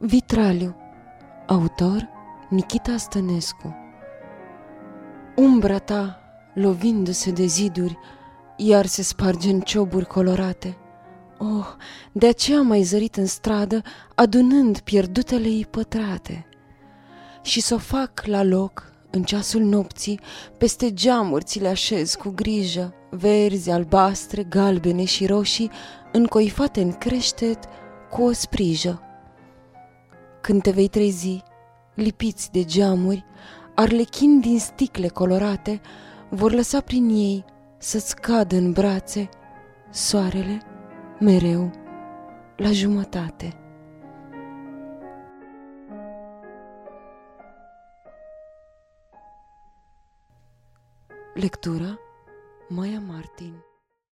Vitraliu Autor Nikita Stănescu Umbra ta, lovindu-se de ziduri, iar se sparge în cioburi colorate. Oh, de aceea mai zărit în stradă, adunând pierdutele ei pătrate. Și să o fac la loc, în ceasul nopții, peste geamuri ți le așez cu grijă, verzi, albastre, galbene și roșii, încoifate în creștet cu o sprijă. Când te vei trezi, lipiți de geamuri, arlechini din sticle colorate vor lăsa prin ei să-ți cadă în brațe soarele mereu la jumătate. Lectura Maya Martin